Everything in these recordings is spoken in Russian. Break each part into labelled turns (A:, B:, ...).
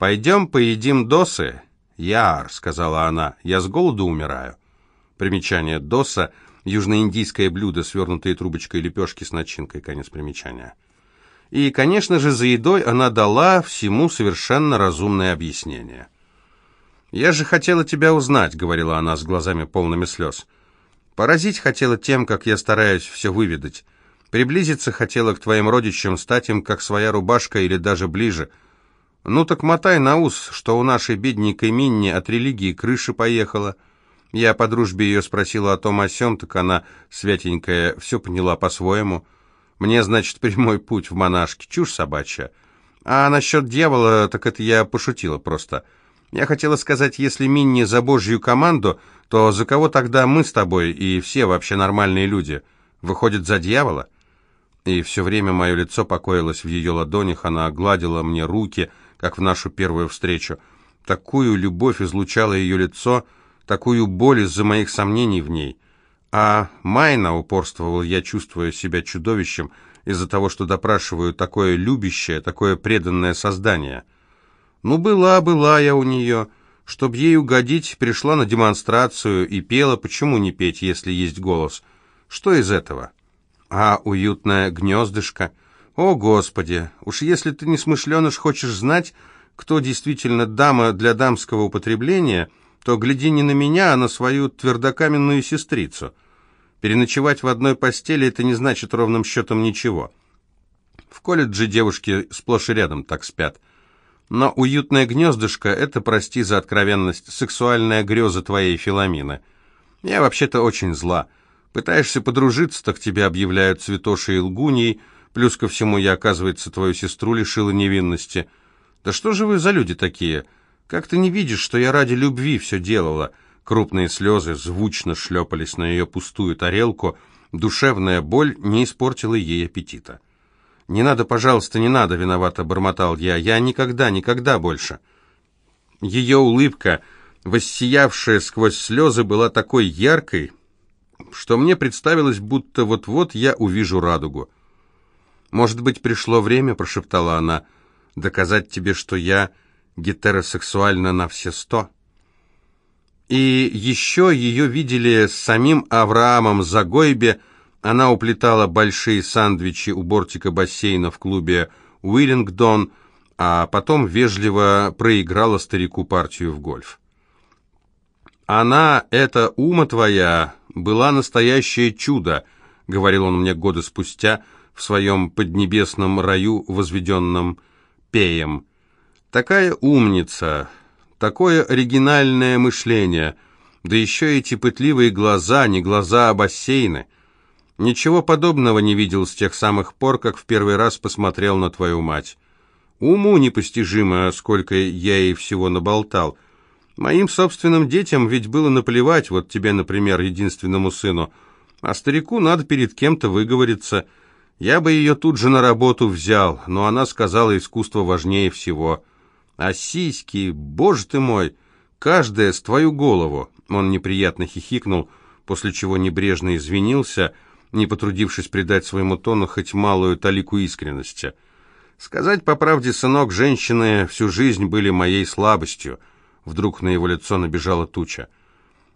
A: «Пойдем поедим досы?» «Яр», — сказала она, — «я с голоду умираю». Примечание «доса» — южноиндийское блюдо, свернутые трубочкой лепешки с начинкой, конец примечания. И, конечно же, за едой она дала всему совершенно разумное объяснение. «Я же хотела тебя узнать», — говорила она с глазами полными слез. «Поразить хотела тем, как я стараюсь все выведать. Приблизиться хотела к твоим родичам, стать им как своя рубашка или даже ближе. Ну так мотай на ус, что у нашей бедненькой Минни от религии крыша поехала». Я по дружбе ее спросила о том о сём, так она, святенькая, все поняла по-своему. Мне, значит, прямой путь в монашке, чушь собачья. А насчет дьявола, так это я пошутила просто. Я хотела сказать, если Минни за божью команду, то за кого тогда мы с тобой и все вообще нормальные люди? Выходит, за дьявола?» И все время мое лицо покоилось в ее ладонях, она гладила мне руки, как в нашу первую встречу. Такую любовь излучало ее лицо — такую боль из-за моих сомнений в ней. А Майна, упорствовал я, чувствуя себя чудовищем из-за того, что допрашиваю такое любящее, такое преданное создание. Ну, была, была я у нее. Чтоб ей угодить, пришла на демонстрацию и пела, почему не петь, если есть голос? Что из этого? А уютное гнездышко? О, Господи! Уж если ты не смышленыш, хочешь знать, кто действительно дама для дамского употребления — то гляди не на меня, а на свою твердокаменную сестрицу. Переночевать в одной постели – это не значит ровным счетом ничего. В колледже девушки сплошь и рядом так спят. Но уютное гнездышко – это, прости за откровенность, сексуальная греза твоей Филомины. Я вообще-то очень зла. Пытаешься подружиться, так тебя объявляют цветошей и лгуньей, плюс ко всему я, оказывается, твою сестру лишила невинности. Да что же вы за люди такие – как ты не видишь, что я ради любви все делала?» Крупные слезы звучно шлепались на ее пустую тарелку. Душевная боль не испортила ей аппетита. «Не надо, пожалуйста, не надо», — виновато бормотал я. «Я никогда, никогда больше». Ее улыбка, воссиявшая сквозь слезы, была такой яркой, что мне представилось, будто вот-вот я увижу радугу. «Может быть, пришло время», — прошептала она, — «доказать тебе, что я гетеросексуально на все сто. И еще ее видели с самим Авраамом Загойбе, она уплетала большие сандвичи у бортика бассейна в клубе «Уиллингдон», а потом вежливо проиграла старику партию в гольф. «Она, эта ума твоя, была настоящее чудо», — говорил он мне годы спустя в своем поднебесном раю, возведенном пеем. Такая умница, такое оригинальное мышление, да еще эти пытливые глаза, не глаза, а бассейны. Ничего подобного не видел с тех самых пор, как в первый раз посмотрел на твою мать. Уму непостижимо, сколько я ей всего наболтал. Моим собственным детям ведь было наплевать, вот тебе, например, единственному сыну, а старику надо перед кем-то выговориться. Я бы ее тут же на работу взял, но она сказала, искусство важнее всего». А сиськи, боже ты мой, каждая с твою голову. Он неприятно хихикнул, после чего небрежно извинился, не потрудившись придать своему тону хоть малую талику искренности. Сказать по правде, сынок, женщины всю жизнь были моей слабостью. Вдруг на его лицо набежала туча.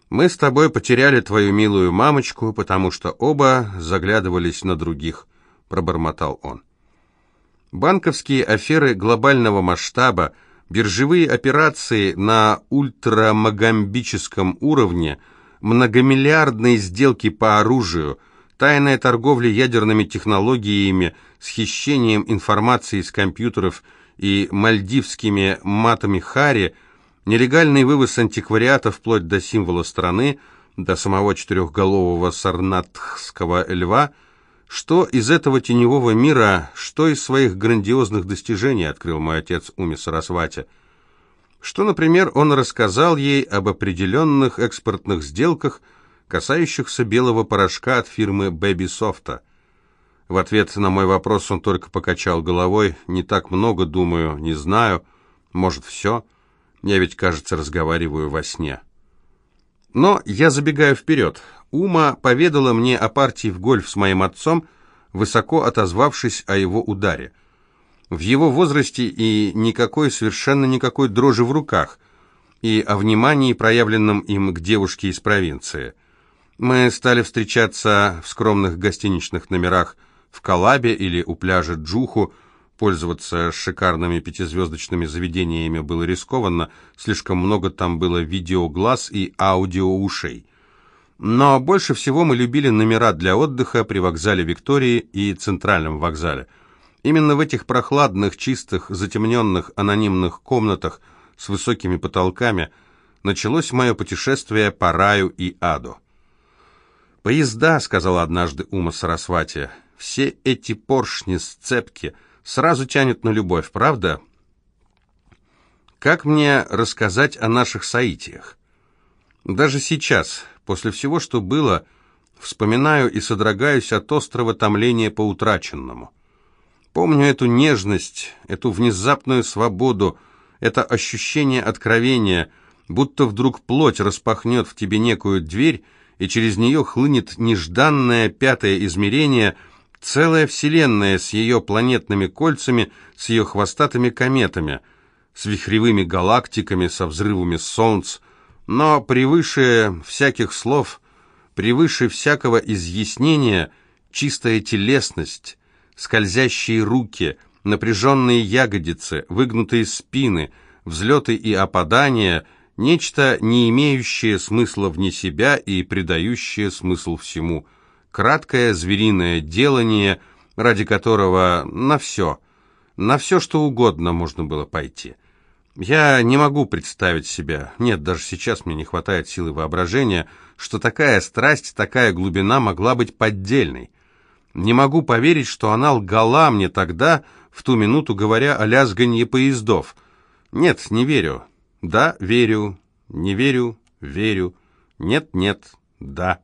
A: Мы с тобой потеряли твою милую мамочку, потому что оба заглядывались на других, пробормотал он. Банковские аферы глобального масштаба биржевые операции на ультрамагамбическом уровне, многомиллиардные сделки по оружию, тайная торговля ядерными технологиями, с хищением информации из компьютеров и мальдивскими матами Хари, нелегальный вывоз антиквариата вплоть до символа страны, до самого четырехголового сарнатхского льва – что из этого теневого мира, что из своих грандиозных достижений открыл мой отец Уми Сарасвати? Что, например, он рассказал ей об определенных экспортных сделках, касающихся белого порошка от фирмы Baby Soft. В ответ на мой вопрос он только покачал головой. «Не так много, думаю, не знаю. Может, все? Я ведь, кажется, разговариваю во сне». Но я забегаю вперед. Ума поведала мне о партии в гольф с моим отцом, высоко отозвавшись о его ударе. в его возрасте и никакой, совершенно никакой дрожи в руках, и о внимании, проявленном им к девушке из провинции. Мы стали встречаться в скромных гостиничных номерах в Калабе или у пляжа Джуху, Пользоваться шикарными пятизвездочными заведениями было рискованно, слишком много там было видеоглаз и аудиоушей. Но больше всего мы любили номера для отдыха при вокзале Виктории и Центральном вокзале. Именно в этих прохладных, чистых, затемненных, анонимных комнатах с высокими потолками началось мое путешествие по раю и аду. «Поезда», — сказала однажды Ума Сарасвати, — «все эти поршни, сцепки — сразу тянет на любовь, правда? Как мне рассказать о наших соитиях? Даже сейчас, после всего, что было, вспоминаю и содрогаюсь от острого томления по утраченному. Помню эту нежность, эту внезапную свободу, это ощущение откровения, будто вдруг плоть распахнет в тебе некую дверь, и через нее хлынет нежданное пятое измерение — Целая вселенная с ее планетными кольцами, с ее хвостатыми кометами, с вихревыми галактиками, со взрывами солнц, но превыше всяких слов, превыше всякого изъяснения, чистая телесность, скользящие руки, напряженные ягодицы, выгнутые спины, взлеты и опадания, нечто, не имеющее смысла вне себя и придающее смысл всему – краткое звериное делание, ради которого на все, на все, что угодно можно было пойти. Я не могу представить себя, нет, даже сейчас мне не хватает силы воображения, что такая страсть, такая глубина могла быть поддельной. Не могу поверить, что она лгала мне тогда, в ту минуту, говоря о лязганье поездов. Нет, не верю. Да, верю. Не верю, верю. Нет, нет, да.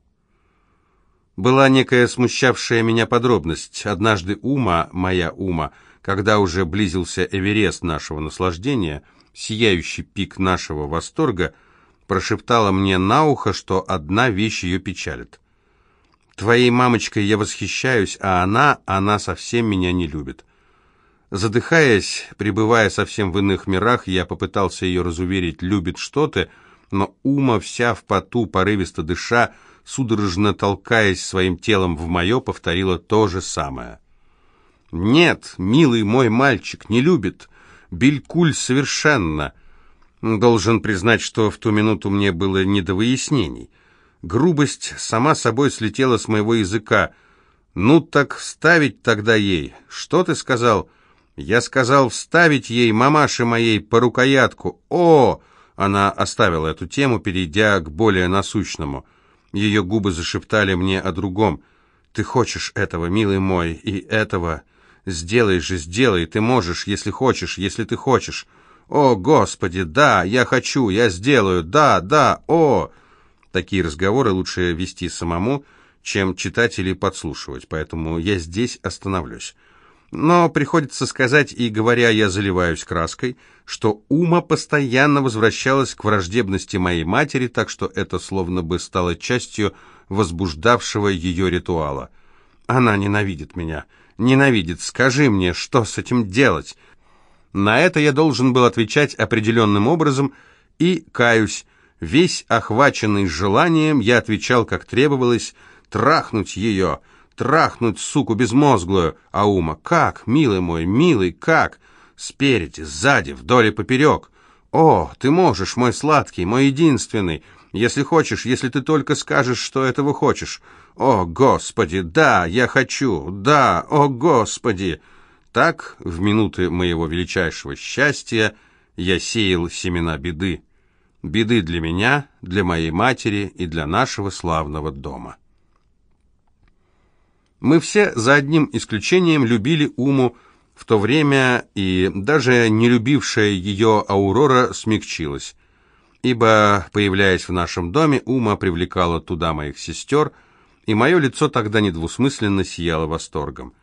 A: Была некая смущавшая меня подробность. Однажды Ума, моя Ума, когда уже близился Эверест нашего наслаждения, сияющий пик нашего восторга, прошептала мне на ухо, что одна вещь ее печалит. «Твоей мамочкой я восхищаюсь, а она, она совсем меня не любит». Задыхаясь, пребывая совсем в иных мирах, я попытался ее разуверить, любит что то но Ума вся в поту, порывисто дыша, судорожно толкаясь своим телом в мое, повторила то же самое. «Нет, милый мой мальчик, не любит. Белькуль совершенно». Должен признать, что в ту минуту мне было не до выяснений. Грубость сама собой слетела с моего языка. «Ну так вставить тогда ей. Что ты сказал?» «Я сказал вставить ей, мамаше моей, по рукоятку. О!» Она оставила эту тему, перейдя к более насущному – ее губы зашептали мне о другом. «Ты хочешь этого, милый мой, и этого. Сделай же, сделай, ты можешь, если хочешь, если ты хочешь. О, Господи, да, я хочу, я сделаю, да, да, о!» Такие разговоры лучше вести самому, чем читать или подслушивать, поэтому я здесь остановлюсь. Но приходится сказать, и говоря, я заливаюсь краской, что Ума постоянно возвращалась к враждебности моей матери, так что это словно бы стало частью возбуждавшего ее ритуала. Она ненавидит меня. Ненавидит. Скажи мне, что с этим делать? На это я должен был отвечать определенным образом, и, каюсь, весь охваченный желанием, я отвечал, как требовалось, трахнуть ее — Трахнуть, суку безмозглую. Аума, как, милый мой, милый, как? Спереди, сзади, вдоль и поперек. О, ты можешь, мой сладкий, мой единственный. Если хочешь, если ты только скажешь, что этого хочешь. О, Господи, да, я хочу, да, о, Господи. Так, в минуты моего величайшего счастья, я сеял семена беды. Беды для меня, для моей матери и для нашего славного дома. Мы все, за одним исключением, любили Уму в то время, и даже не любившая ее Аурора смягчилась. Ибо, появляясь в нашем доме, Ума привлекала туда моих сестер, и мое лицо тогда недвусмысленно сияло восторгом.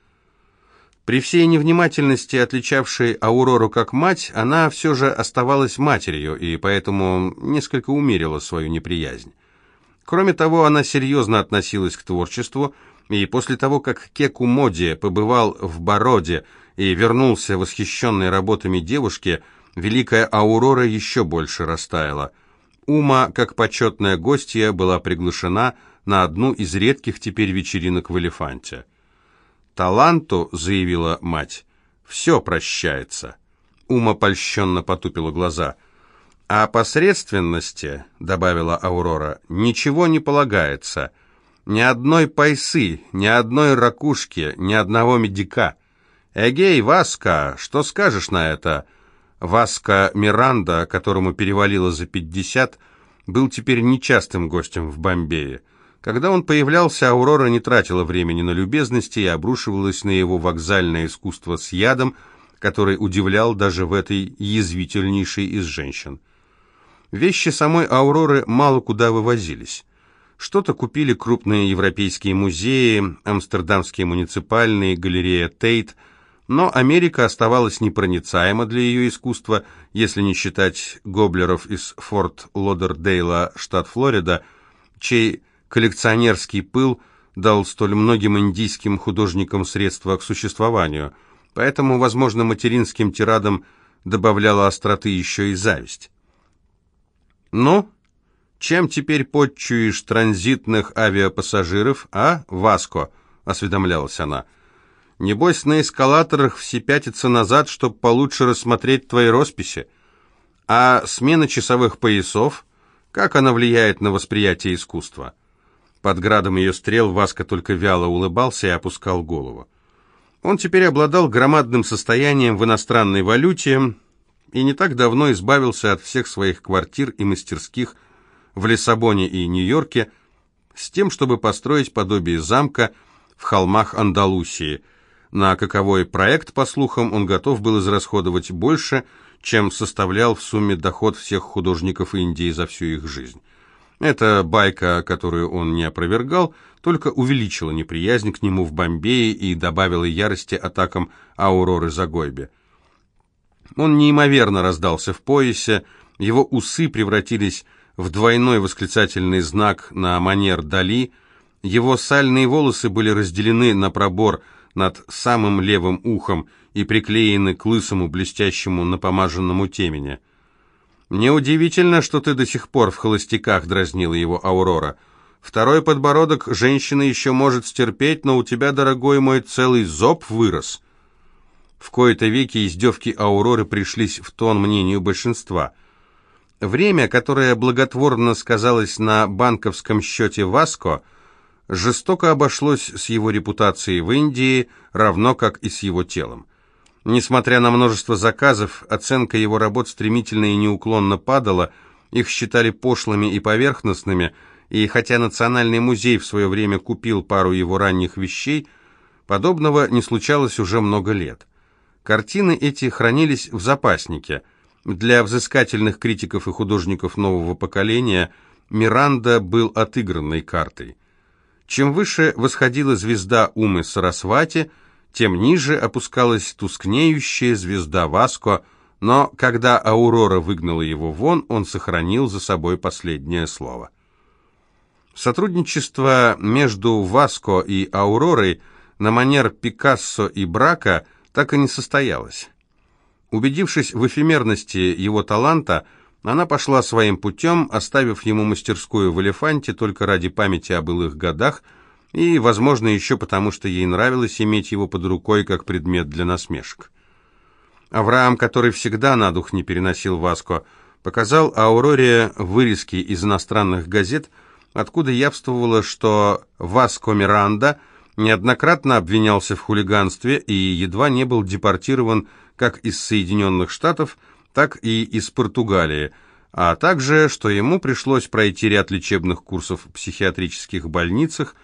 A: При всей невнимательности, отличавшей Аурору как мать, она все же оставалась матерью, и поэтому несколько умерила свою неприязнь. Кроме того, она серьезно относилась к творчеству, и после того, как Кеку Моди побывал в Бороде и вернулся восхищенной работами девушки, великая Аурора еще больше растаяла. Ума, как почетная гостья, была приглашена на одну из редких теперь вечеринок в «Элефанте». «Таланту», — заявила мать, — «все прощается». Ума польщенно потупила глаза. «А посредственности», — добавила Аурора, — «ничего не полагается. Ни одной пайсы, ни одной ракушки, ни одного медика. Эгей, Васка, что скажешь на это?» Васка Миранда, которому перевалило за пятьдесят, был теперь нечастым гостем в Бомбее. Когда он появлялся, Аурора не тратила времени на любезности и обрушивалась на его вокзальное искусство с ядом, который удивлял даже в этой язвительнейшей из женщин. Вещи самой Ауроры мало куда вывозились. Что-то купили крупные европейские музеи, амстердамские муниципальные, галерея Тейт – но Америка оставалась непроницаема для ее искусства, если не считать гоблеров из Форт Лодердейла, штат Флорида, чей коллекционерский пыл дал столь многим индийским художникам средства к существованию, поэтому, возможно, материнским тирадам добавляла остроты еще и зависть. «Ну, чем теперь подчуешь транзитных авиапассажиров, а, Васко?» — осведомлялась она — Небось, на эскалаторах все пятятся назад, чтобы получше рассмотреть твои росписи. А смена часовых поясов, как она влияет на восприятие искусства? Под градом ее стрел Васка только вяло улыбался и опускал голову. Он теперь обладал громадным состоянием в иностранной валюте и не так давно избавился от всех своих квартир и мастерских в Лиссабоне и Нью-Йорке с тем, чтобы построить подобие замка в холмах Андалусии – на каковой проект, по слухам, он готов был израсходовать больше, чем составлял в сумме доход всех художников Индии за всю их жизнь. Эта байка, которую он не опровергал, только увеличила неприязнь к нему в Бомбее и добавила ярости атакам Ауроры Загойбе. Он неимоверно раздался в поясе, его усы превратились в двойной восклицательный знак на манер Дали, его сальные волосы были разделены на пробор – над самым левым ухом и приклеены к лысому блестящему напомаженному темени. «Неудивительно, что ты до сих пор в холостяках», — дразнила его Аурора. «Второй подбородок женщина еще может стерпеть, но у тебя, дорогой мой, целый зоб вырос». В кои-то веки издевки Ауроры пришлись в тон мнению большинства. Время, которое благотворно сказалось на банковском счете Васко — жестоко обошлось с его репутацией в Индии, равно как и с его телом. Несмотря на множество заказов, оценка его работ стремительно и неуклонно падала, их считали пошлыми и поверхностными, и хотя Национальный музей в свое время купил пару его ранних вещей, подобного не случалось уже много лет. Картины эти хранились в запаснике. Для взыскательных критиков и художников нового поколения Миранда был отыгранной картой – чем выше восходила звезда Умы Сарасвати, тем ниже опускалась тускнеющая звезда Васко, но когда Аурора выгнала его вон, он сохранил за собой последнее слово. Сотрудничество между Васко и Ауророй на манер Пикассо и Брака так и не состоялось. Убедившись в эфемерности его таланта, она пошла своим путем, оставив ему мастерскую в «Элефанте» только ради памяти о былых годах и, возможно, еще потому, что ей нравилось иметь его под рукой как предмет для насмешек. Авраам, который всегда на дух не переносил Васко, показал Ауроре вырезки из иностранных газет, откуда явствовало, что Васко Миранда неоднократно обвинялся в хулиганстве и едва не был депортирован как из Соединенных Штатов, так и из Португалии, а также, что ему пришлось пройти ряд лечебных курсов в психиатрических больницах,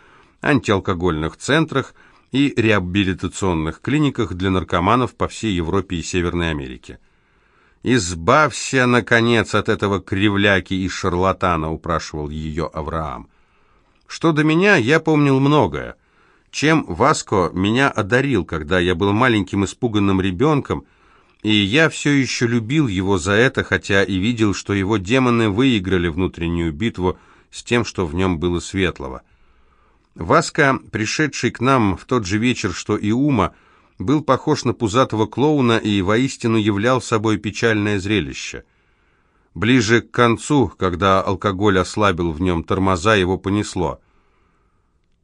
A: антиалкогольных центрах и реабилитационных клиниках для наркоманов по всей Европе и Северной Америке. «Избавься, наконец, от этого кривляки и шарлатана», — упрашивал ее Авраам. «Что до меня, я помнил многое. Чем Васко меня одарил, когда я был маленьким испуганным ребенком, и я все еще любил его за это, хотя и видел, что его демоны выиграли внутреннюю битву с тем, что в нем было светлого. Васка, пришедший к нам в тот же вечер, что и Ума, был похож на пузатого клоуна и воистину являл собой печальное зрелище. Ближе к концу, когда алкоголь ослабил в нем тормоза, его понесло.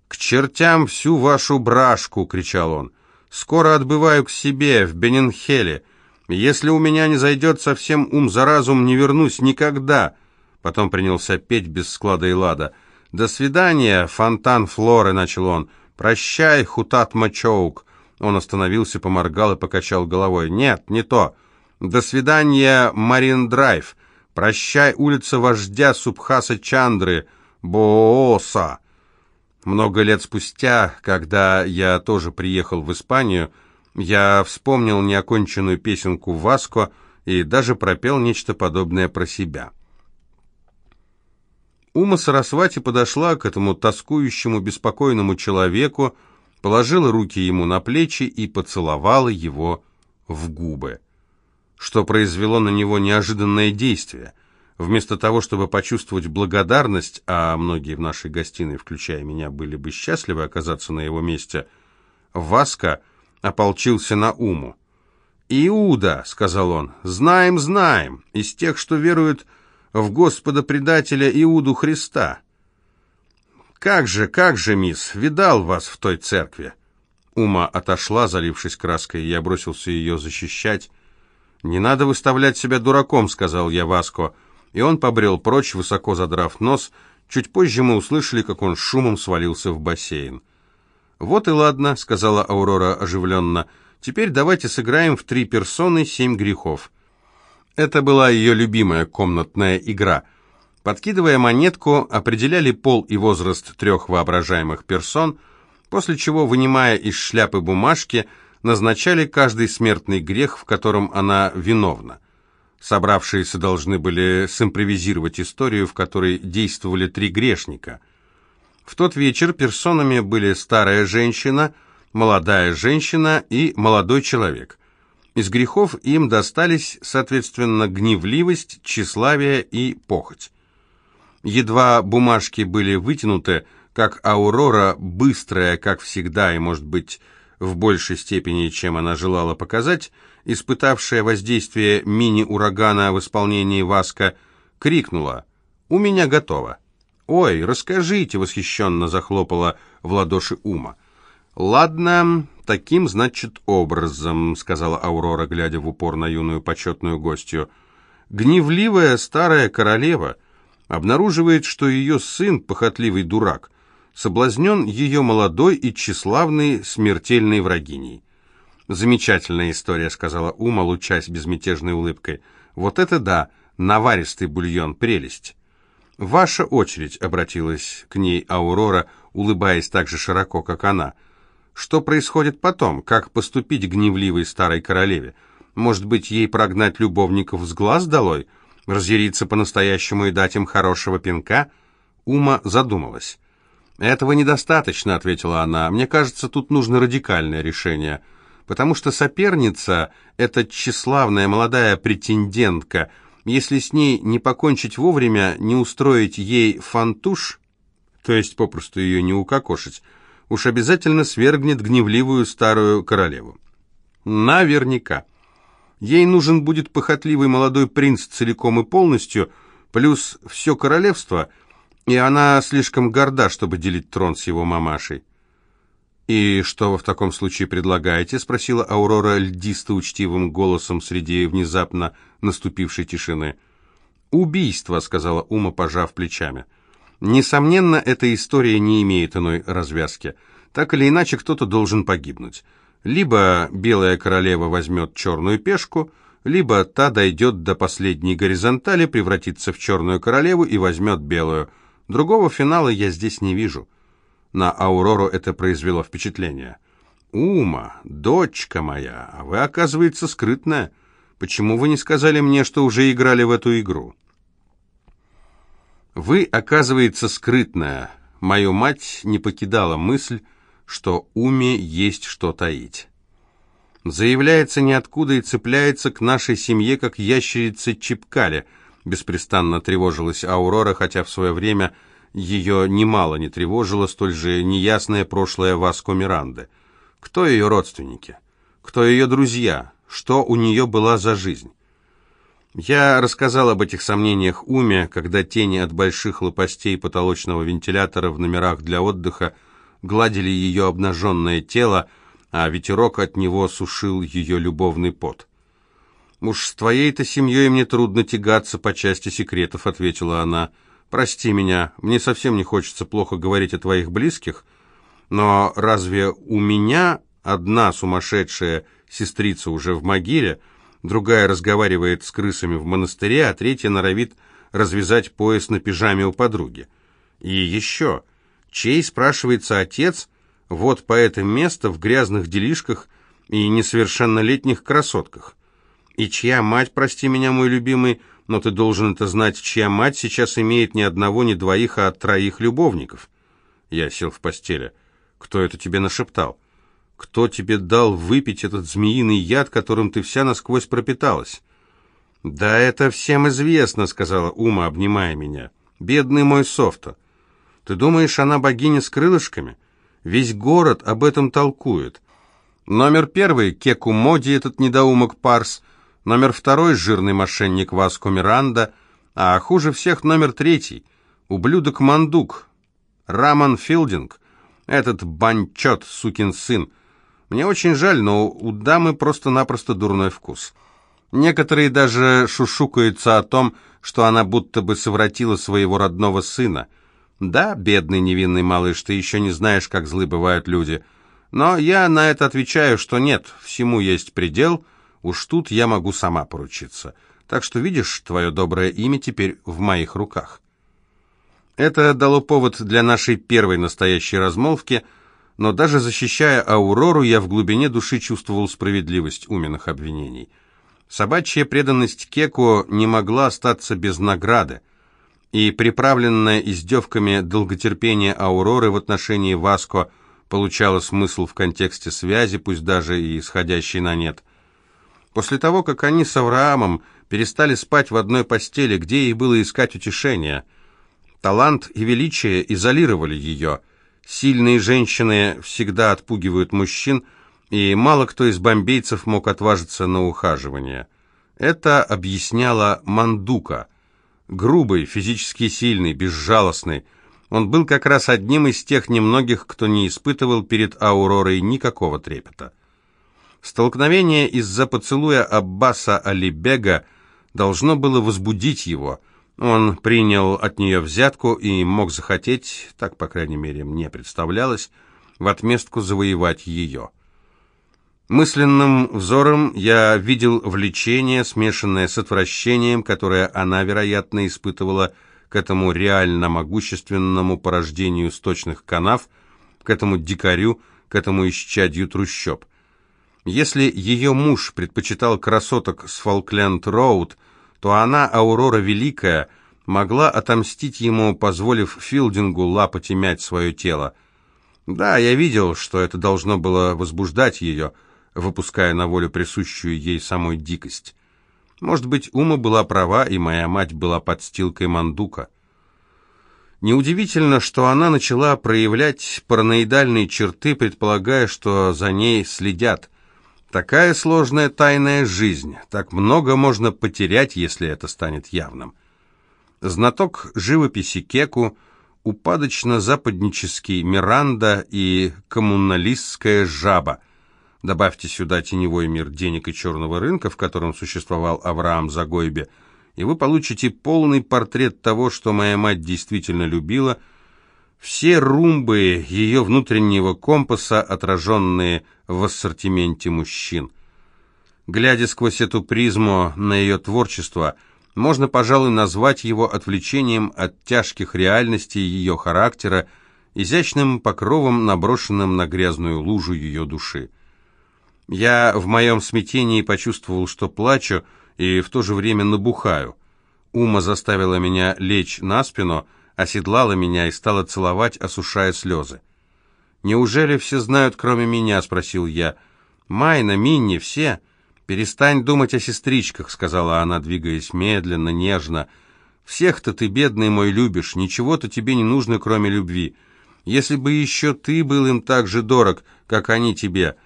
A: «К чертям всю вашу брашку!» — кричал он. «Скоро отбываю к себе, в Бенинхеле. Если у меня не зайдет совсем ум за разум, не вернусь никогда!» Потом принялся петь без склада и лада. «До свидания, фонтан Флоры!» — начал он. «Прощай, Хутат Мачоук!» Он остановился, поморгал и покачал головой. «Нет, не то. До свидания, Марин Драйв. Прощай, улица вождя Субхаса Чандры, Бооса». Много лет спустя, когда я тоже приехал в Испанию, я вспомнил неоконченную песенку Васко и даже пропел нечто подобное про себя. Ума Сарасвати подошла к этому тоскующему, беспокойному человеку, положила руки ему на плечи и поцеловала его в губы, что произвело на него неожиданное действие. Вместо того, чтобы почувствовать благодарность, а многие в нашей гостиной, включая меня, были бы счастливы оказаться на его месте, Васка ополчился на Уму. «Иуда», — сказал он, — «знаем, знаем, из тех, что веруют в Господа-предателя Иуду Христа». «Как же, как же, мисс, видал вас в той церкви!» Ума отошла, залившись краской, и я бросился ее защищать. «Не надо выставлять себя дураком», — сказал я Васко, и он побрел прочь, высоко задрав нос. Чуть позже мы услышали, как он шумом свалился в бассейн. «Вот и ладно», — сказала Аурора оживленно. «Теперь давайте сыграем в три персоны семь грехов». Это была ее любимая комнатная игра — Подкидывая монетку, определяли пол и возраст трех воображаемых персон, после чего, вынимая из шляпы бумажки, назначали каждый смертный грех, в котором она виновна. Собравшиеся должны были симпровизировать историю, в которой действовали три грешника. В тот вечер персонами были старая женщина, молодая женщина и молодой человек. Из грехов им достались, соответственно, гневливость, тщеславие и похоть. Едва бумажки были вытянуты, как Аурора, быстрая, как всегда, и, может быть, в большей степени, чем она желала показать, испытавшая воздействие мини-урагана в исполнении Васка, крикнула «У меня готово!» «Ой, расскажите!» — восхищенно захлопала в ладоши Ума. «Ладно, таким, значит, образом», — сказала Аурора, глядя в упор на юную почетную гостью. «Гневливая старая королева — обнаруживает, что ее сын, похотливый дурак, соблазнен ее молодой и тщеславной смертельной врагиней. «Замечательная история», — сказала Ума, лучась безмятежной улыбкой. «Вот это да, наваристый бульон, прелесть». «Ваша очередь», — обратилась к ней Аурора, улыбаясь так же широко, как она. «Что происходит потом? Как поступить гневливой старой королеве? Может быть, ей прогнать любовников с глаз долой?» разъяриться по-настоящему и дать им хорошего пинка? Ума задумалась. «Этого недостаточно», — ответила она. «Мне кажется, тут нужно радикальное решение, потому что соперница — это тщеславная молодая претендентка. Если с ней не покончить вовремя, не устроить ей фантуш, то есть попросту ее не укокошить, уж обязательно свергнет гневливую старую королеву. Наверняка. Ей нужен будет похотливый молодой принц целиком и полностью, плюс все королевство, и она слишком горда, чтобы делить трон с его мамашей. «И что вы в таком случае предлагаете?» — спросила Аурора льдисто-учтивым голосом среди внезапно наступившей тишины. «Убийство», — сказала Ума, пожав плечами. «Несомненно, эта история не имеет иной развязки. Так или иначе, кто-то должен погибнуть. Либо белая королева возьмет черную пешку, либо та дойдет до последней горизонтали, превратится в черную королеву и возьмет белую. Другого финала я здесь не вижу. На Аурору это произвело впечатление. «Ума, дочка моя, а вы, оказывается, скрытная. Почему вы не сказали мне, что уже играли в эту игру?» «Вы, оказывается, скрытная. Мою мать не покидала мысль, что уме есть что таить. Заявляется ниоткуда и цепляется к нашей семье, как ящерица Чипкали. Беспрестанно тревожилась Аурора, хотя в свое время ее немало не тревожило столь же неясное прошлое Васко Миранды. Кто ее родственники? кто ее друзья, что у нее была за жизнь. Я рассказал об этих сомнениях Уме, когда тени от больших лопастей потолочного вентилятора в номерах для отдыха гладили ее обнаженное тело, а ветерок от него сушил ее любовный пот. «Уж с твоей-то семьей мне трудно тягаться по части секретов», — ответила она. «Прости меня, мне совсем не хочется плохо говорить о твоих близких, но разве у меня одна сумасшедшая сестрица уже в могиле, другая разговаривает с крысами в монастыре, а третья норовит развязать пояс на пижаме у подруги? И еще, чей, спрашивается отец, вот по это место в грязных делишках и несовершеннолетних красотках? И чья мать, прости меня, мой любимый, но ты должен это знать, чья мать сейчас имеет не одного, не двоих, а троих любовников? Я сел в постели. Кто это тебе нашептал? Кто тебе дал выпить этот змеиный яд, которым ты вся насквозь пропиталась? Да это всем известно, сказала Ума, обнимая меня. Бедный мой Софта. Ты думаешь, она богиня с крылышками? Весь город об этом толкует. Номер первый — Кеку Моди, этот недоумок Парс — номер второй – жирный мошенник Васко Миранда, а хуже всех номер третий – ублюдок Мандук, Раман Филдинг, этот банчет, сукин сын. Мне очень жаль, но у дамы просто-напросто дурной вкус. Некоторые даже шушукаются о том, что она будто бы совратила своего родного сына. Да, бедный невинный малыш, ты еще не знаешь, как злы бывают люди. Но я на это отвечаю, что нет, всему есть предел – Уж тут я могу сама поручиться. Так что, видишь, твое доброе имя теперь в моих руках. Это дало повод для нашей первой настоящей размолвки, но даже защищая Аурору, я в глубине души чувствовал справедливость уменных обвинений. Собачья преданность Кеку не могла остаться без награды, и приправленное издевками долготерпение Ауроры в отношении Васко получало смысл в контексте связи, пусть даже и исходящей на нет – После того, как они с Авраамом перестали спать в одной постели, где ей было искать утешения, талант и величие изолировали ее. Сильные женщины всегда отпугивают мужчин, и мало кто из бомбейцев мог отважиться на ухаживание. Это объясняла Мандука. Грубый, физически сильный, безжалостный. Он был как раз одним из тех немногих, кто не испытывал перед Ауророй никакого трепета. Столкновение из-за поцелуя Аббаса Алибега должно было возбудить его. Он принял от нее взятку и мог захотеть, так, по крайней мере, мне представлялось, в отместку завоевать ее. Мысленным взором я видел влечение, смешанное с отвращением, которое она, вероятно, испытывала к этому реально могущественному порождению сточных канав, к этому дикарю, к этому исчадью трущоб. Если ее муж предпочитал красоток с Фолкленд-Роуд, то она, Аурора Великая, могла отомстить ему, позволив Филдингу лапать и мять свое тело. Да, я видел, что это должно было возбуждать ее, выпуская на волю присущую ей самой дикость. Может быть, Ума была права, и моя мать была подстилкой Мандука. Неудивительно, что она начала проявлять параноидальные черты, предполагая, что за ней следят – Такая сложная тайная жизнь, так много можно потерять, если это станет явным. Знаток живописи Кеку, упадочно-западнический Миранда и коммуналистская жаба. Добавьте сюда теневой мир денег и черного рынка, в котором существовал Авраам Загойбе, и вы получите полный портрет того, что моя мать действительно любила – все румбы ее внутреннего компаса, отраженные в ассортименте мужчин. Глядя сквозь эту призму на ее творчество, можно, пожалуй, назвать его отвлечением от тяжких реальностей ее характера, изящным покровом, наброшенным на грязную лужу ее души. Я в моем смятении почувствовал, что плачу и в то же время набухаю. Ума заставила меня лечь на спину, оседлала меня и стала целовать, осушая слезы. «Неужели все знают, кроме меня?» — спросил я. «Майна, Минни, все?» «Перестань думать о сестричках», — сказала она, двигаясь медленно, нежно. «Всех-то ты, бедный мой, любишь, ничего-то тебе не нужно, кроме любви. Если бы еще ты был им так же дорог, как они тебе.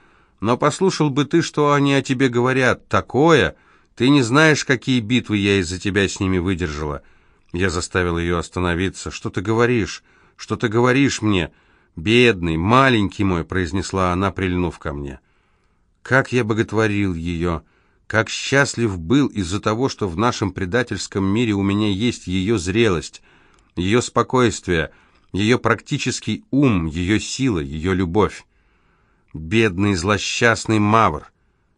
A: Но послушал бы ты, что они о тебе говорят. Такое! Ты не знаешь, какие битвы я из-за тебя с ними выдержала. Я заставил ее остановиться. Что ты говоришь? Что ты говоришь мне? Бедный, маленький мой, произнесла она, прильнув ко мне. Как я боготворил ее! Как счастлив был из-за того, что в нашем предательском мире у меня есть ее зрелость, ее спокойствие, ее практический ум, ее сила, ее любовь. Бедный злосчастный Мавр,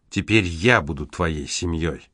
A: теперь я буду твоей семьей.